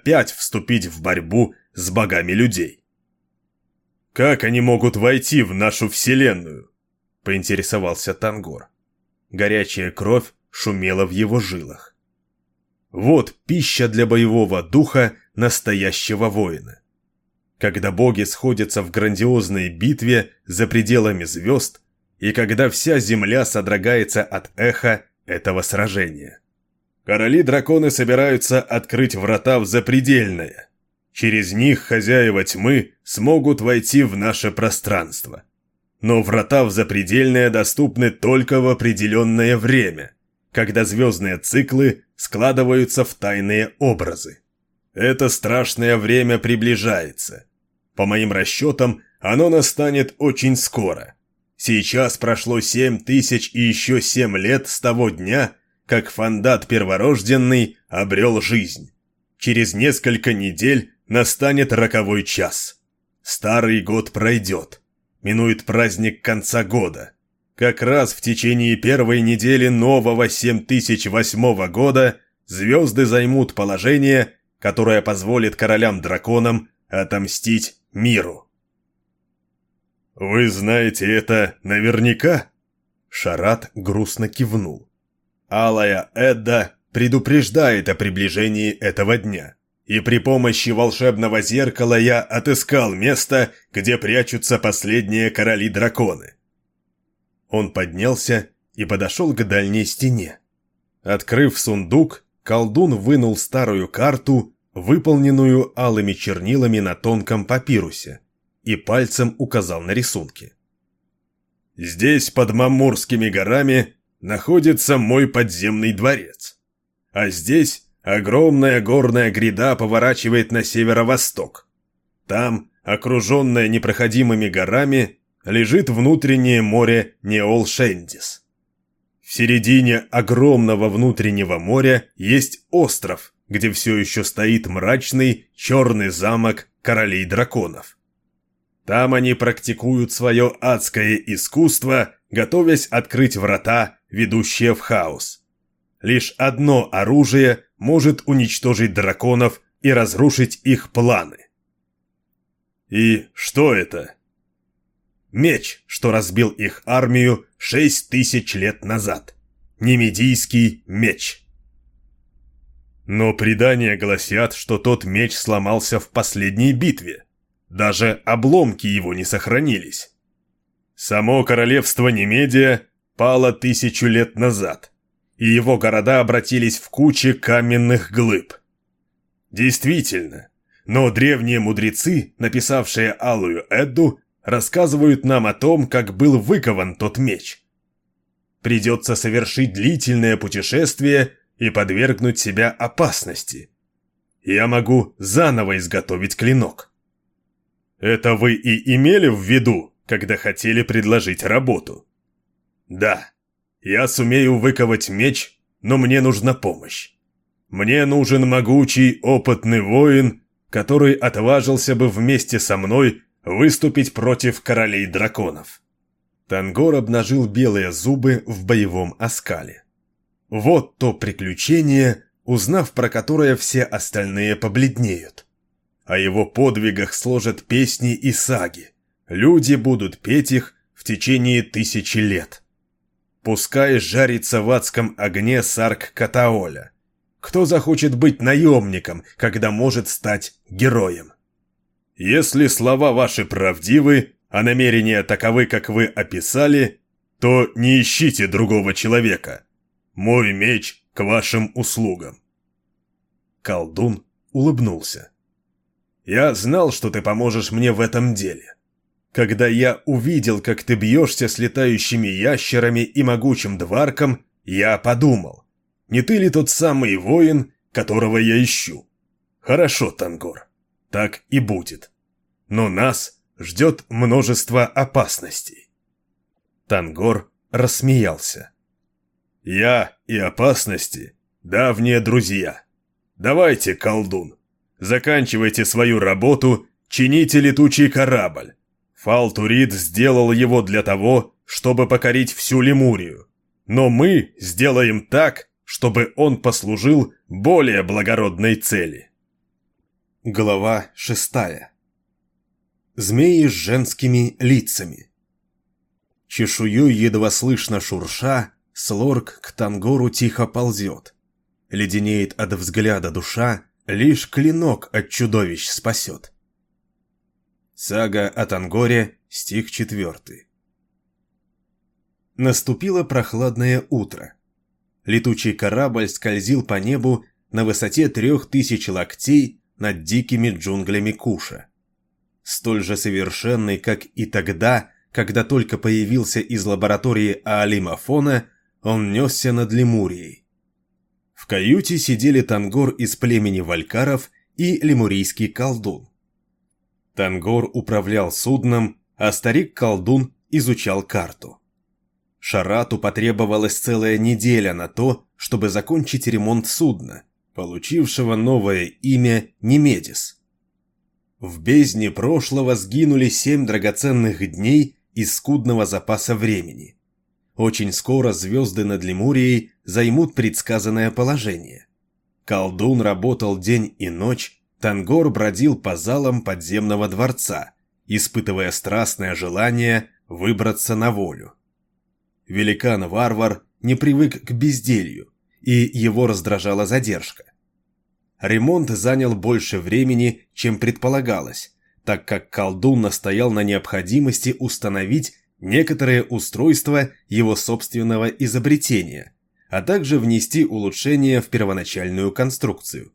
опять вступить в борьбу с богами людей. «Как они могут войти в нашу вселенную?» – поинтересовался Тангор. Горячая кровь шумела в его жилах. Вот пища для боевого духа настоящего воина. Когда боги сходятся в грандиозной битве за пределами звезд, и когда вся земля содрогается от эха этого сражения. Короли-драконы собираются открыть врата в запредельное. Через них хозяева тьмы смогут войти в наше пространство. Но врата в запредельное доступны только в определенное время, когда звездные циклы складываются в тайные образы. Это страшное время приближается. По моим расчетам, оно настанет очень скоро. Сейчас прошло семь тысяч и еще семь лет с того дня, как Фандат Перворожденный обрел жизнь. Через несколько недель настанет роковой час. Старый год пройдет. Минует праздник конца года. Как раз в течение первой недели нового 7008 года звезды займут положение, которое позволит королям-драконам отомстить миру. «Вы знаете это наверняка?» Шарат грустно кивнул. Алая Эдда предупреждает о приближении этого дня. И при помощи волшебного зеркала я отыскал место, где прячутся последние короли-драконы. Он поднялся и подошел к дальней стене. Открыв сундук, колдун вынул старую карту, выполненную алыми чернилами на тонком папирусе, и пальцем указал на рисунки. «Здесь, под Мамурскими горами, находится мой подземный дворец. А здесь огромная горная гряда поворачивает на северо-восток. Там, окруженная непроходимыми горами, лежит внутреннее море Неол-Шендис. В середине огромного внутреннего моря есть остров, где все еще стоит мрачный черный замок королей драконов. Там они практикуют свое адское искусство, готовясь открыть врата ведущие в хаос. Лишь одно оружие может уничтожить драконов и разрушить их планы. И что это? Меч, что разбил их армию шесть тысяч лет назад. Немедийский меч. Но предания гласят, что тот меч сломался в последней битве. Даже обломки его не сохранились. Само королевство Немедия пало тысячу лет назад, и его города обратились в кучи каменных глыб. Действительно, но древние мудрецы, написавшие Алую Эдду, рассказывают нам о том, как был выкован тот меч. Придется совершить длительное путешествие и подвергнуть себя опасности. Я могу заново изготовить клинок. Это вы и имели в виду, когда хотели предложить работу? Да, я сумею выковать меч, но мне нужна помощь. Мне нужен могучий, опытный воин, который отважился бы вместе со мной выступить против королей драконов. Тангор обнажил белые зубы в боевом оскале. Вот то приключение, узнав про которое все остальные побледнеют. О его подвигах сложат песни и саги. Люди будут петь их в течение тысячи лет. Пускай жарится в адском огне сарк Катаоля. Кто захочет быть наемником, когда может стать героем? Если слова ваши правдивы, а намерения таковы, как вы описали, то не ищите другого человека. Мой меч к вашим услугам. Колдун улыбнулся. Я знал, что ты поможешь мне в этом деле. Когда я увидел, как ты бьешься с летающими ящерами и могучим дварком, я подумал, не ты ли тот самый воин, которого я ищу? Хорошо, Тангор, так и будет. Но нас ждет множество опасностей. Тангор рассмеялся. Я и опасности – давние друзья. Давайте, колдун, заканчивайте свою работу, чините летучий корабль. Фалтурид сделал его для того, чтобы покорить всю Лемурию. Но мы сделаем так, чтобы он послужил более благородной цели. Глава шестая. Змеи с женскими лицами. Чешую едва слышно шурша, Слорг к Тангору тихо ползет. Леденеет от взгляда душа, Лишь клинок от чудовищ спасет. Сага о Тангоре, стих четвертый. Наступило прохладное утро. Летучий корабль скользил по небу на высоте трех тысяч локтей над дикими джунглями Куша. Столь же совершенный, как и тогда, когда только появился из лаборатории Аалимафона, он несся над Лемурией. В каюте сидели Тангор из племени Валькаров и лемурийский колдун. Тангор управлял судном, а старик-колдун изучал карту. Шарату потребовалась целая неделя на то, чтобы закончить ремонт судна – получившего новое имя Немедис. В бездне прошлого сгинули семь драгоценных дней из скудного запаса времени. Очень скоро звезды над Лемурией займут предсказанное положение. Колдун работал день и ночь, Тангор бродил по залам подземного дворца, испытывая страстное желание выбраться на волю. Великан-варвар не привык к безделью, и его раздражала задержка. Ремонт занял больше времени, чем предполагалось, так как колдун настоял на необходимости установить некоторые устройства его собственного изобретения, а также внести улучшения в первоначальную конструкцию.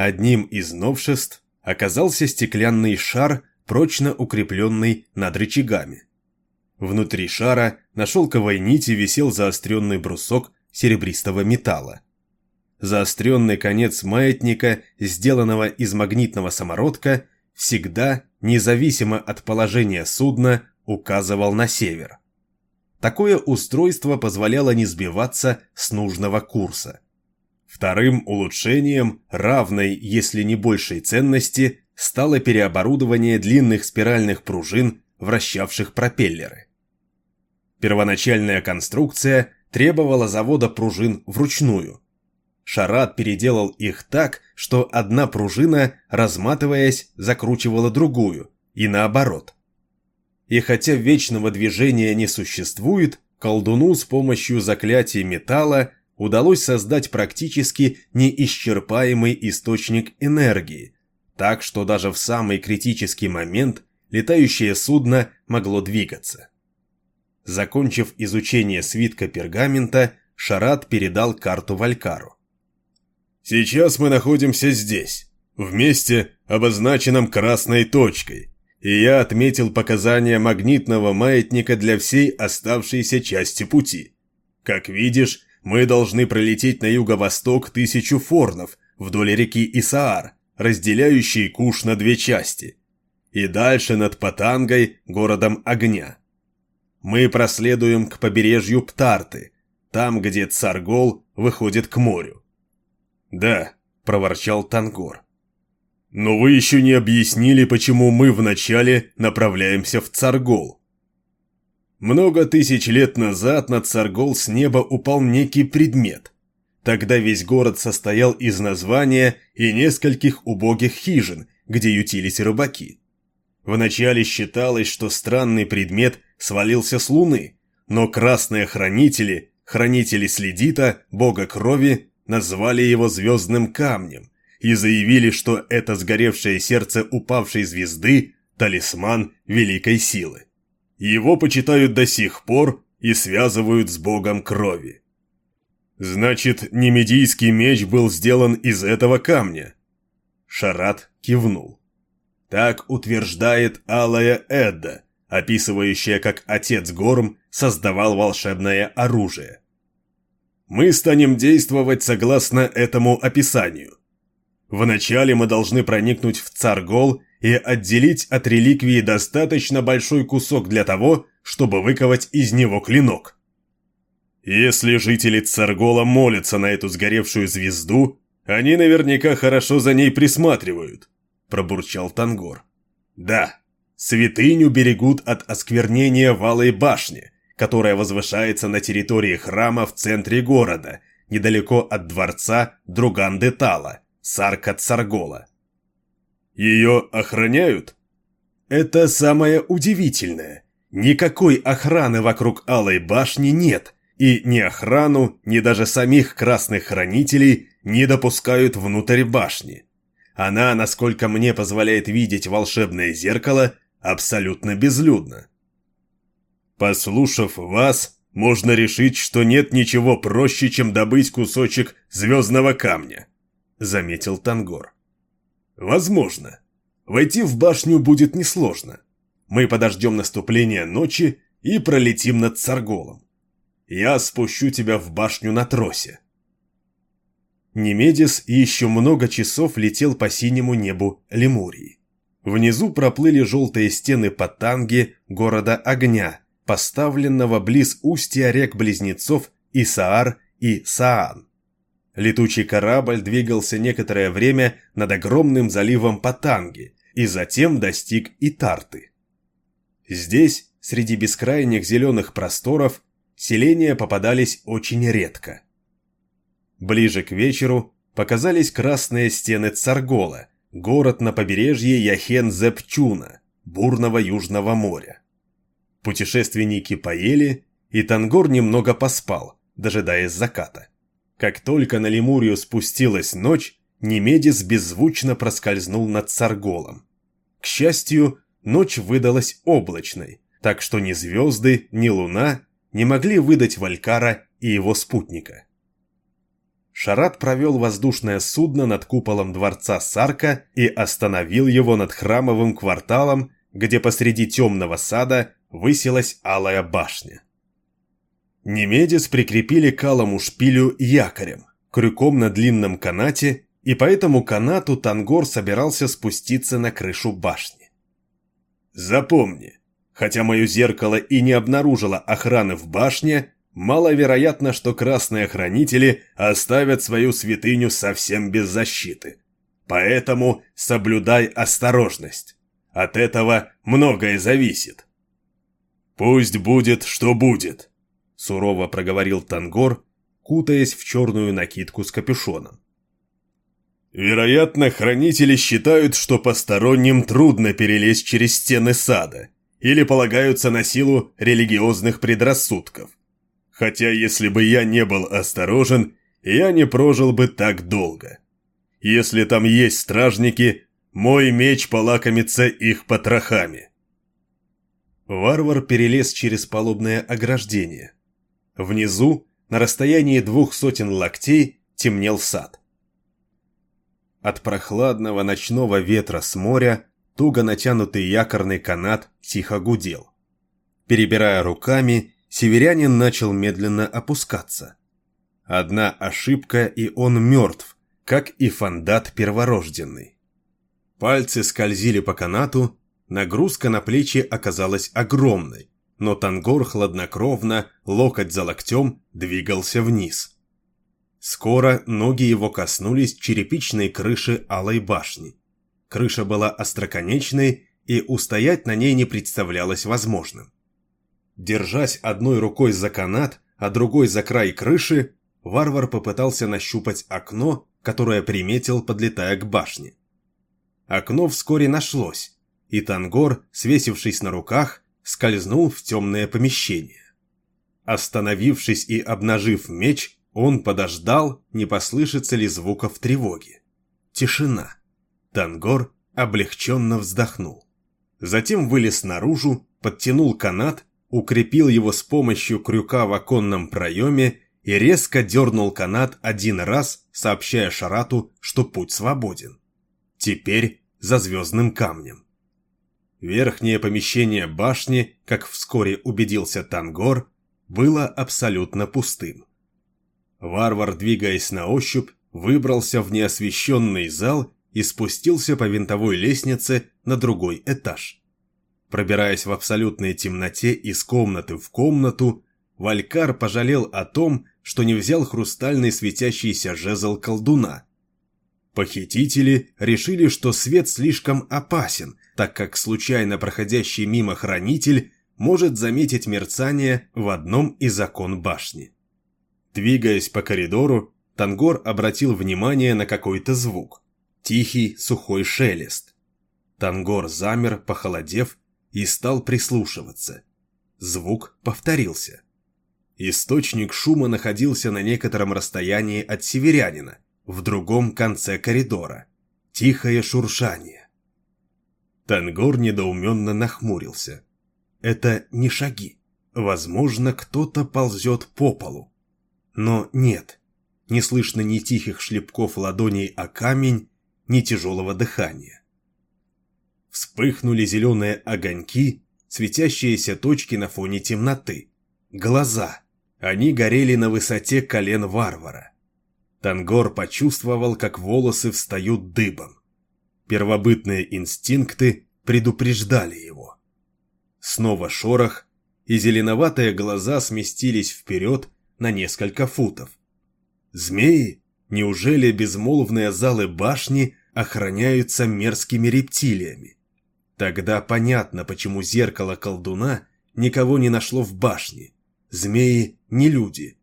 Одним из новшеств оказался стеклянный шар, прочно укрепленный над рычагами. Внутри шара на шелковой нити висел заостренный брусок серебристого металла. Заостренный конец маятника, сделанного из магнитного самородка, всегда, независимо от положения судна, указывал на север. Такое устройство позволяло не сбиваться с нужного курса. Вторым улучшением, равной, если не большей ценности, стало переоборудование длинных спиральных пружин, вращавших пропеллеры. Первоначальная конструкция требовала завода пружин вручную. Шарат переделал их так, что одна пружина, разматываясь, закручивала другую, и наоборот. И хотя вечного движения не существует, колдуну с помощью заклятия металла удалось создать практически неисчерпаемый источник энергии, так что даже в самый критический момент летающее судно могло двигаться. Закончив изучение свитка пергамента, Шарат передал карту Валькару. «Сейчас мы находимся здесь, в месте, обозначенном красной точкой, и я отметил показания магнитного маятника для всей оставшейся части пути. Как видишь, мы должны пролететь на юго-восток тысячу форнов вдоль реки Исаар, разделяющей Куш на две части, и дальше над Патангой, городом огня. Мы проследуем к побережью Птарты, там, где Царгол выходит к морю. «Да», — проворчал Тангор. «Но вы еще не объяснили, почему мы вначале направляемся в Царгол». Много тысяч лет назад на Царгол с неба упал некий предмет. Тогда весь город состоял из названия и нескольких убогих хижин, где ютились рыбаки. Вначале считалось, что странный предмет свалился с луны, но красные хранители, хранители Следита, бога крови, назвали его звездным камнем и заявили, что это сгоревшее сердце упавшей звезды – талисман великой силы. Его почитают до сих пор и связывают с богом крови. Значит, немедийский меч был сделан из этого камня? Шарат кивнул. Так утверждает Алая Эдда, описывающая, как отец Горм создавал волшебное оружие. Мы станем действовать согласно этому описанию. Вначале мы должны проникнуть в Царгол и отделить от реликвии достаточно большой кусок для того, чтобы выковать из него клинок. Если жители Царгола молятся на эту сгоревшую звезду, они наверняка хорошо за ней присматривают. – пробурчал Тангор. «Да, святыню берегут от осквернения валой башни, которая возвышается на территории храма в центре города, недалеко от дворца Друган-де-Тала, Сарка-Царгола. Ее охраняют? Это самое удивительное. Никакой охраны вокруг Алой башни нет, и ни охрану, ни даже самих Красных Хранителей не допускают внутрь башни. Она, насколько мне позволяет видеть волшебное зеркало, абсолютно безлюдна. Послушав вас, можно решить, что нет ничего проще, чем добыть кусочек звездного камня, заметил Тангор. Возможно. Войти в башню будет несложно. Мы подождем наступления ночи и пролетим над Царголом. Я спущу тебя в башню на тросе. Немедис еще много часов летел по синему небу Лемурии. Внизу проплыли желтые стены Патанги, города огня, поставленного близ устья рек-близнецов Исаар и Саан. Летучий корабль двигался некоторое время над огромным заливом Патанги и затем достиг Итарты. Здесь, среди бескрайних зеленых просторов, селения попадались очень редко. Ближе к вечеру показались красные стены Царгола, город на побережье Яхен-Зепчуна, бурного Южного моря. Путешественники поели, и Тангор немного поспал, дожидаясь заката. Как только на Лемурию спустилась ночь, Немедис беззвучно проскользнул над Царголом. К счастью, ночь выдалась облачной, так что ни звезды, ни луна не могли выдать Валькара и его спутника. Шарат провел воздушное судно над куполом дворца Сарка и остановил его над храмовым кварталом, где посреди темного сада высилась алая башня. Немедис прикрепили к алому шпилю якорем, крюком на длинном канате, и по этому канату Тангор собирался спуститься на крышу башни. Запомни, хотя мое зеркало и не обнаружило охраны в башне, маловероятно, что красные хранители оставят свою святыню совсем без защиты. Поэтому соблюдай осторожность. От этого многое зависит. «Пусть будет, что будет», — сурово проговорил Тангор, кутаясь в черную накидку с капюшоном. «Вероятно, хранители считают, что посторонним трудно перелезть через стены сада, или полагаются на силу религиозных предрассудков. Хотя, если бы я не был осторожен, я не прожил бы так долго. Если там есть стражники, мой меч полакомится их потрохами». Варвар перелез через палубное ограждение. Внизу, на расстоянии двух сотен локтей, темнел сад. От прохладного ночного ветра с моря туго натянутый якорный канат тихо гудел. Перебирая руками, северянин начал медленно опускаться. Одна ошибка, и он мертв, как и фандат перворожденный. Пальцы скользили по канату, Нагрузка на плечи оказалась огромной, но Тангор хладнокровно, локоть за локтем, двигался вниз. Скоро ноги его коснулись черепичной крыши Алой башни. Крыша была остроконечной, и устоять на ней не представлялось возможным. Держась одной рукой за канат, а другой за край крыши, варвар попытался нащупать окно, которое приметил, подлетая к башне. Окно вскоре нашлось, и Тангор, свесившись на руках, скользнул в темное помещение. Остановившись и обнажив меч, он подождал, не послышится ли звуков тревоги. Тишина. Тангор облегченно вздохнул. Затем вылез наружу, подтянул канат, укрепил его с помощью крюка в оконном проеме и резко дернул канат один раз, сообщая Шарату, что путь свободен. Теперь за звездным камнем. Верхнее помещение башни, как вскоре убедился Тангор, было абсолютно пустым. Варвар, двигаясь на ощупь, выбрался в неосвещенный зал и спустился по винтовой лестнице на другой этаж. Пробираясь в абсолютной темноте из комнаты в комнату, Валькар пожалел о том, что не взял хрустальный светящийся жезл колдуна. Похитители решили, что свет слишком опасен, так как случайно проходящий мимо хранитель может заметить мерцание в одном из окон башни. Двигаясь по коридору, Тангор обратил внимание на какой-то звук. Тихий, сухой шелест. Тангор замер, похолодев, и стал прислушиваться. Звук повторился. Источник шума находился на некотором расстоянии от северянина, в другом конце коридора. Тихое шуршание. Тангор недоуменно нахмурился. Это не шаги. Возможно, кто-то ползет по полу. Но нет, не слышно ни тихих шлепков ладоней о камень, ни тяжелого дыхания. Вспыхнули зеленые огоньки, светящиеся точки на фоне темноты. Глаза. Они горели на высоте колен варвара. Тангор почувствовал, как волосы встают дыбом. Первобытные инстинкты предупреждали его. Снова шорох, и зеленоватые глаза сместились вперед на несколько футов. Змеи? Неужели безмолвные залы башни охраняются мерзкими рептилиями? Тогда понятно, почему зеркало колдуна никого не нашло в башне. Змеи не люди.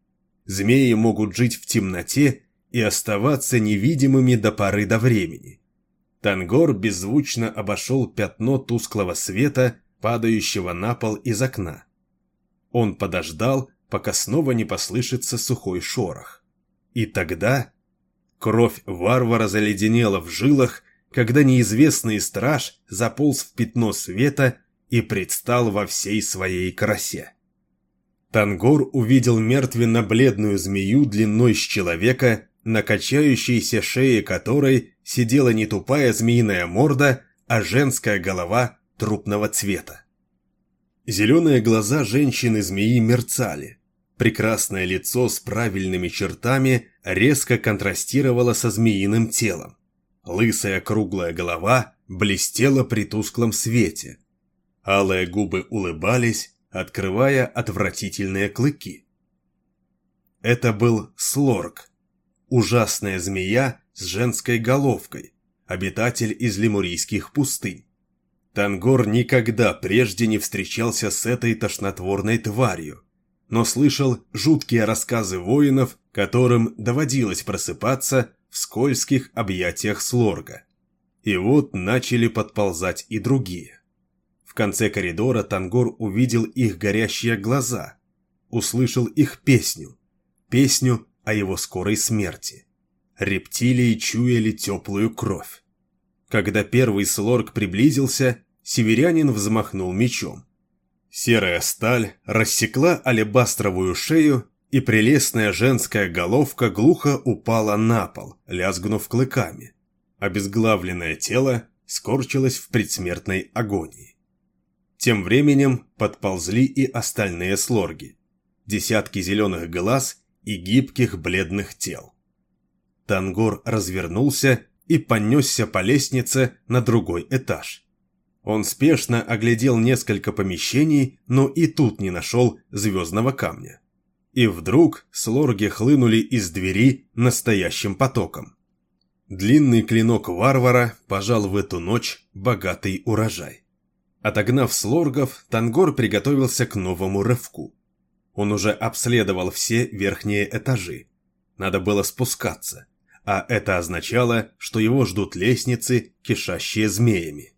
Змеи могут жить в темноте и оставаться невидимыми до поры до времени. Тангор беззвучно обошел пятно тусклого света, падающего на пол из окна. Он подождал, пока снова не послышится сухой шорох. И тогда кровь варвара заледенела в жилах, когда неизвестный страж заполз в пятно света и предстал во всей своей красе. Тангор увидел мертвенно-бледную змею длиной с человека, на качающейся шее которой сидела не тупая змеиная морда, а женская голова трупного цвета. Зеленые глаза женщины-змеи мерцали. Прекрасное лицо с правильными чертами резко контрастировало со змеиным телом. Лысая круглая голова блестела при тусклом свете. Алые губы улыбались, открывая отвратительные клыки. Это был Слорг, ужасная змея с женской головкой, обитатель из лемурийских пустынь. Тангор никогда прежде не встречался с этой тошнотворной тварью, но слышал жуткие рассказы воинов, которым доводилось просыпаться в скользких объятиях Слорга. И вот начали подползать и другие. В конце коридора Тангор увидел их горящие глаза, услышал их песню, песню о его скорой смерти. Рептилии чуяли теплую кровь. Когда первый слорг приблизился, северянин взмахнул мечом. Серая сталь рассекла алебастровую шею, и прелестная женская головка глухо упала на пол, лязгнув клыками. Обезглавленное тело скорчилось в предсмертной агонии. Тем временем подползли и остальные слорги. Десятки зеленых глаз и гибких бледных тел. Тангор развернулся и понесся по лестнице на другой этаж. Он спешно оглядел несколько помещений, но и тут не нашел звездного камня. И вдруг слорги хлынули из двери настоящим потоком. Длинный клинок варвара пожал в эту ночь богатый урожай. Отогнав слоргов, Тангор приготовился к новому рывку. Он уже обследовал все верхние этажи. Надо было спускаться, а это означало, что его ждут лестницы, кишащие змеями.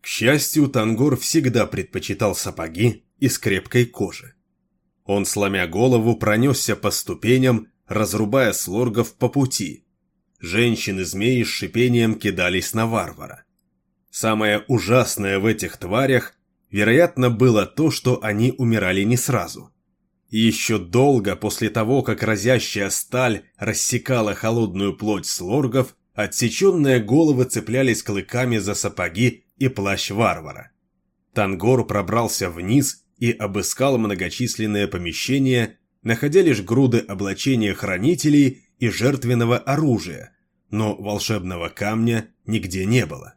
К счастью, Тангор всегда предпочитал сапоги из крепкой кожи. Он, сломя голову, пронесся по ступеням, разрубая слоргов по пути. Женщины-змеи с шипением кидались на варвара. Самое ужасное в этих тварях, вероятно, было то, что они умирали не сразу – еще долго после того, как разящая сталь рассекала холодную плоть слоргов, отсеченные головы цеплялись клыками за сапоги и плащ варвара. Тангор пробрался вниз и обыскал многочисленные помещения, находя лишь груды облачения хранителей и жертвенного оружия, но волшебного камня нигде не было.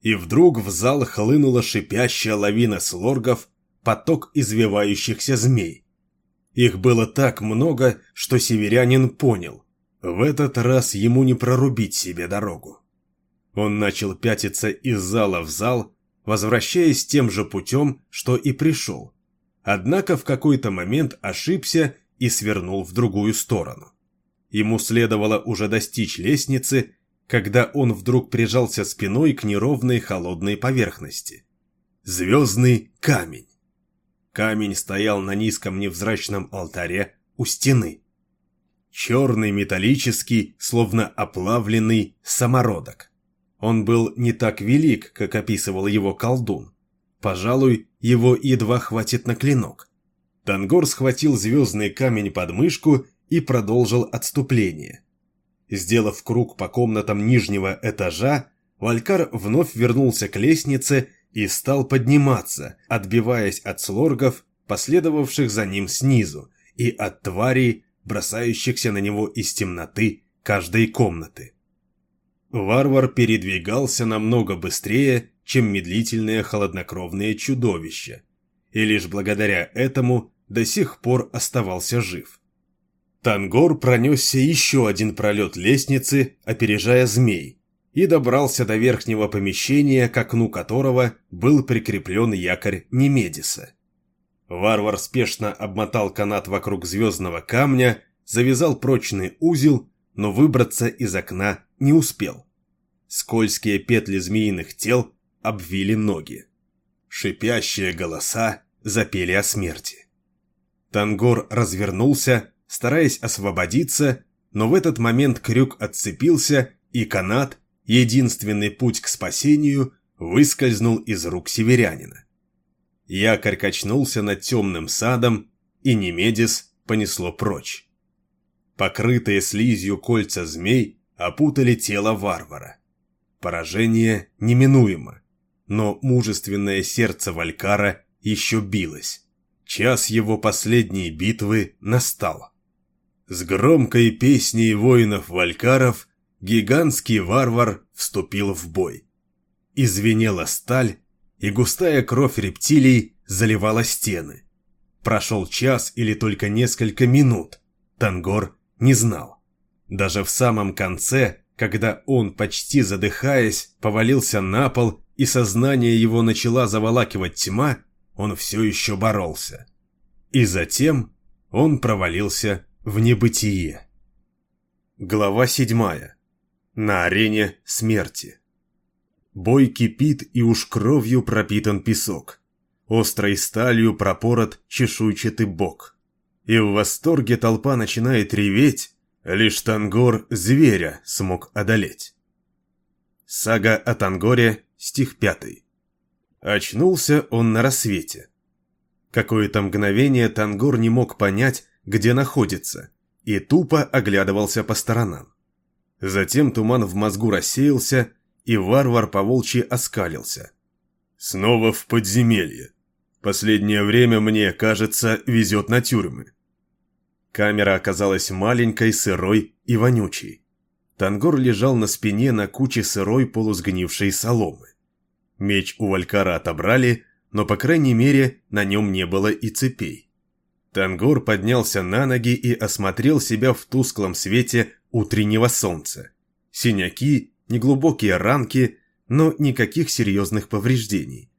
И вдруг в зал хлынула шипящая лавина слоргов, поток извивающихся змей. Их было так много, что северянин понял. В этот раз ему не прорубить себе дорогу. Он начал пятиться из зала в зал, возвращаясь тем же путем, что и пришел. Однако в какой-то момент ошибся и свернул в другую сторону. Ему следовало уже достичь лестницы, когда он вдруг прижался спиной к неровной холодной поверхности. Звездный камень. Камень стоял на низком невзрачном алтаре у стены. Черный металлический, словно оплавленный самородок. Он был не так велик, как описывал его колдун. Пожалуй, его едва хватит на клинок. Тангор схватил звездный камень под мышку и продолжил отступление. Сделав круг по комнатам нижнего этажа, Валькар вновь вернулся к лестнице и стал подниматься, отбиваясь от слоргов, последовавших за ним снизу, и от тварей, бросающихся на него из темноты каждой комнаты. Варвар передвигался намного быстрее, чем медлительное холоднокровное чудовище, и лишь благодаря этому до сих пор оставался жив. Тангор пронесся еще один пролет лестницы, опережая змей, и добрался до верхнего помещения, к окну которого был прикреплен якорь Немедиса. Варвар спешно обмотал канат вокруг звездного камня, завязал прочный узел, но выбраться из окна не успел. Скользкие петли змеиных тел обвили ноги. Шипящие голоса запели о смерти. Тангор развернулся, стараясь освободиться, но в этот момент крюк отцепился, и канат, единственный путь к спасению, выскользнул из рук северянина. Якорь качнулся над темным садом, и Немедис понесло прочь. Покрытые слизью кольца змей опутали тело варвара. Поражение неминуемо, но мужественное сердце Валькара еще билось. Час его последней битвы настал. С громкой песней воинов-валькаров гигантский варвар вступил в бой. Извинела сталь, и густая кровь рептилий заливала стены. Прошел час или только несколько минут, Тангор не знал. Даже в самом конце, когда он, почти задыхаясь, повалился на пол и сознание его начала заволакивать тьма, он все еще боролся. И затем он провалился в небытие. Глава седьмая. На арене смерти. Бой кипит и уж кровью пропитан песок. Острой сталью пропорот чешуйчатый бок. И в восторге толпа начинает реветь, лишь Тангор зверя смог одолеть. Сага о Тангоре, стих пятый. Очнулся он на рассвете. Какое-то мгновение Тангор не мог понять, где находится, и тупо оглядывался по сторонам. Затем туман в мозгу рассеялся, и варвар по волчьи оскалился. «Снова в подземелье. Последнее время, мне кажется, везет на тюрьмы». Камера оказалась маленькой, сырой и вонючей. Тангор лежал на спине на куче сырой полусгнившей соломы. Меч у Валькара отобрали, но, по крайней мере, на нем не было и цепей. Тангор поднялся на ноги и осмотрел себя в тусклом свете утреннего солнца. Синяки, неглубокие ранки, но никаких серьезных повреждений.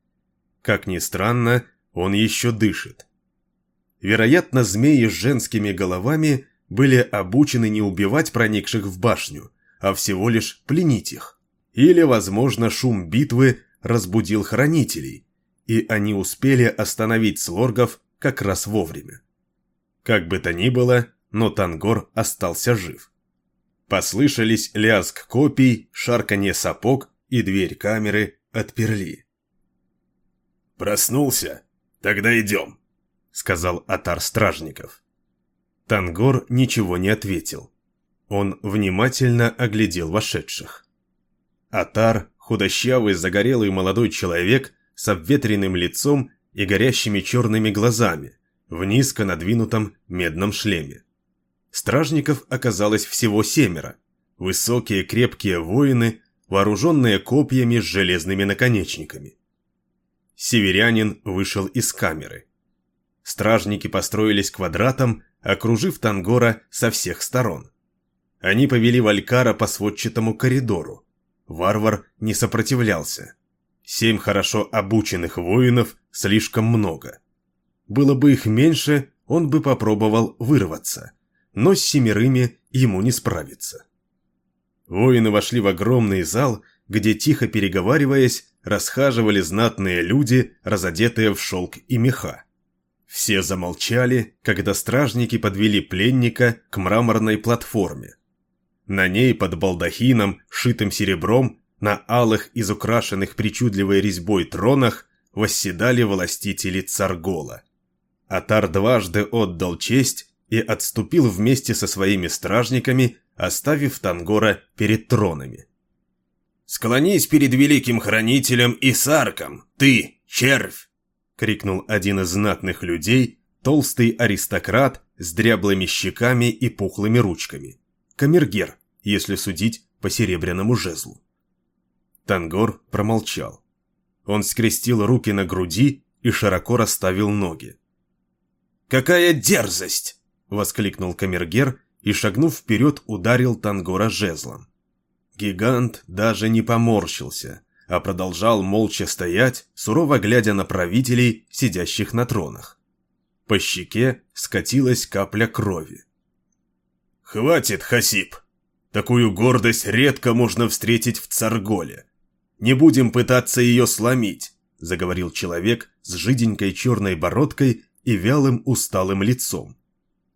Как ни странно, он еще дышит. Вероятно, змеи с женскими головами были обучены не убивать проникших в башню, а всего лишь пленить их. Или, возможно, шум битвы разбудил хранителей, и они успели остановить слоргов как раз вовремя. Как бы то ни было, но Тангор остался жив. Послышались лязг копий, шарканье сапог, и дверь камеры отперли. «Проснулся? Тогда идем», — сказал Атар Стражников. Тангор ничего не ответил. Он внимательно оглядел вошедших. Атар худощавый, загорелый молодой человек с обветренным лицом и горящими черными глазами в низко надвинутом медном шлеме. Стражников оказалось всего семеро. Высокие крепкие воины, вооруженные копьями с железными наконечниками. Северянин вышел из камеры. Стражники построились квадратом, окружив Тангора со всех сторон. Они повели Валькара по сводчатому коридору, Варвар не сопротивлялся. Семь хорошо обученных воинов слишком много. Было бы их меньше, он бы попробовал вырваться, но с семерыми ему не справиться. Воины вошли в огромный зал, где, тихо переговариваясь, расхаживали знатные люди, разодетые в шелк и меха. Все замолчали, когда стражники подвели пленника к мраморной платформе. На ней под балдахином, шитым серебром, на алых изукрашенных причудливой резьбой тронах восседали властители Царгола. Атар дважды отдал честь и отступил вместе со своими стражниками, оставив Тангора перед тронами. «Склонись перед великим хранителем и сарком, ты, червь!» — крикнул один из знатных людей, толстый аристократ с дряблыми щеками и пухлыми ручками. Камергер, если судить по серебряному жезлу. Тангор промолчал. Он скрестил руки на груди и широко расставил ноги. «Какая дерзость!» — воскликнул Камергер и, шагнув вперед, ударил Тангора жезлом. Гигант даже не поморщился, а продолжал молча стоять, сурово глядя на правителей, сидящих на тронах. По щеке скатилась капля крови. «Хватит, Хасип! Такую гордость редко можно встретить в Царголе. Не будем пытаться ее сломить», — заговорил человек с жиденькой черной бородкой и вялым усталым лицом.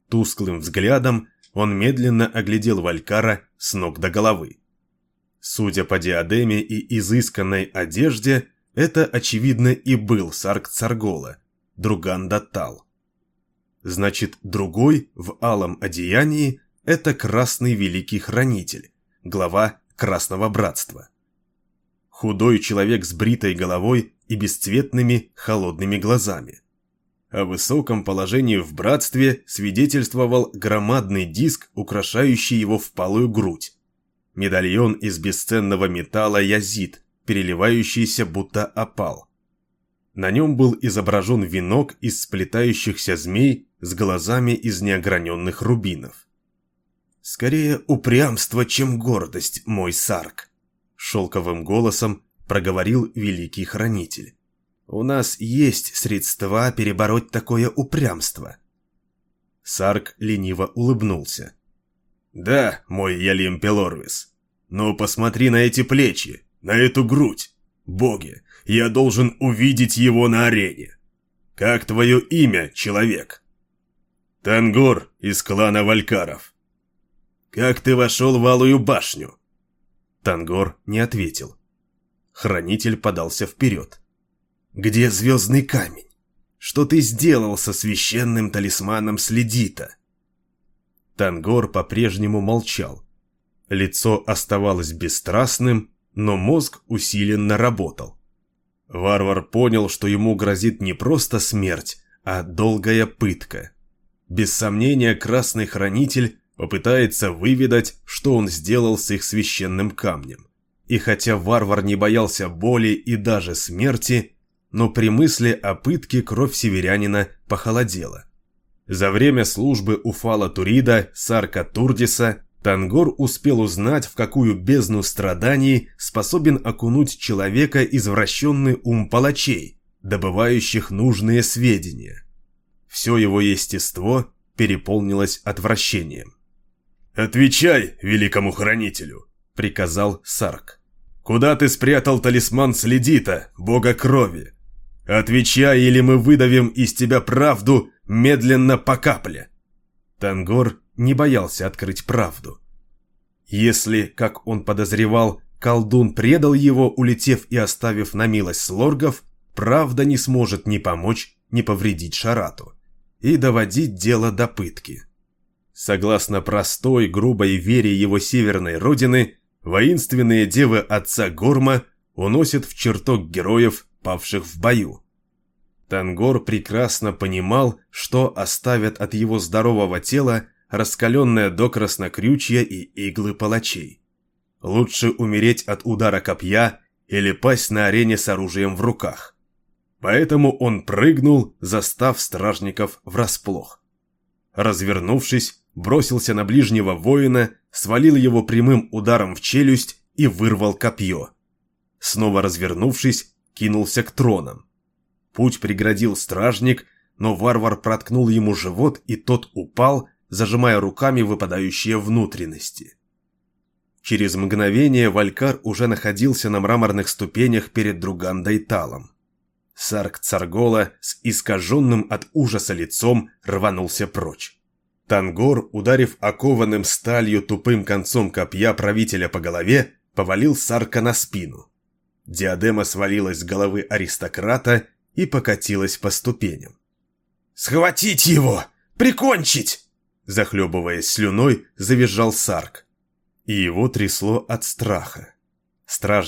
Тусклым взглядом он медленно оглядел Валькара с ног до головы. Судя по диадеме и изысканной одежде, это, очевидно, и был Сарк Царгола, Друган Датал. Значит, другой в алом одеянии – это Красный Великий Хранитель, глава Красного Братства. Худой человек с бритой головой и бесцветными холодными глазами. О высоком положении в братстве свидетельствовал громадный диск, украшающий его впалую грудь. Медальон из бесценного металла язид, переливающийся будто опал. На нем был изображен венок из сплетающихся змей с глазами из неограненных рубинов. «Скорее упрямство, чем гордость, мой сарк», — шелковым голосом проговорил великий хранитель. У нас есть средства перебороть такое упрямство. Сарк лениво улыбнулся. Да, мой Ялим Пелорвис. Но посмотри на эти плечи, на эту грудь. Боги, я должен увидеть его на арене. Как твое имя, человек? Тангор из клана Валькаров. Как ты вошел в Алую башню? Тангор не ответил. Хранитель подался вперед. Где звездный камень? Что ты сделал со священным талисманом Следита?» Тангор по-прежнему молчал. Лицо оставалось бесстрастным, но мозг усиленно работал. Варвар понял, что ему грозит не просто смерть, а долгая пытка. Без сомнения, Красный Хранитель попытается выведать, что он сделал с их священным камнем. И хотя варвар не боялся боли и даже смерти, но при мысли о пытке кровь северянина похолодела. За время службы у Фала Турида, Сарка Турдиса, Тангор успел узнать, в какую бездну страданий способен окунуть человека извращенный ум палачей, добывающих нужные сведения. Все его естество переполнилось отвращением. «Отвечай великому хранителю!» — приказал Сарк. «Куда ты спрятал талисман Следита, бога крови? Отвечай, или мы выдавим из тебя правду медленно по капле. Тангор не боялся открыть правду. Если, как он подозревал, колдун предал его, улетев и оставив на милость слоргов, правда не сможет ни помочь, ни повредить Шарату и доводить дело до пытки. Согласно простой, грубой вере его северной родины, воинственные девы отца Горма уносят в чертог героев павших в бою. Тангор прекрасно понимал, что оставят от его здорового тела раскаленное до краснокрючья и иглы палачей. Лучше умереть от удара копья или пасть на арене с оружием в руках. Поэтому он прыгнул, застав стражников врасплох. Развернувшись, бросился на ближнего воина, свалил его прямым ударом в челюсть и вырвал копье. Снова развернувшись, кинулся к тронам. Путь преградил стражник, но варвар проткнул ему живот, и тот упал, зажимая руками выпадающие внутренности. Через мгновение Валькар уже находился на мраморных ступенях перед Другандой Талом. Сарк Царгола с искаженным от ужаса лицом рванулся прочь. Тангор, ударив окованным сталью тупым концом копья правителя по голове, повалил Сарка на спину. Диадема свалилась с головы аристократа и покатилась по ступеням. «Схватить его! Прикончить!» Захлебываясь слюной, завизжал Сарк. И его трясло от страха. Страж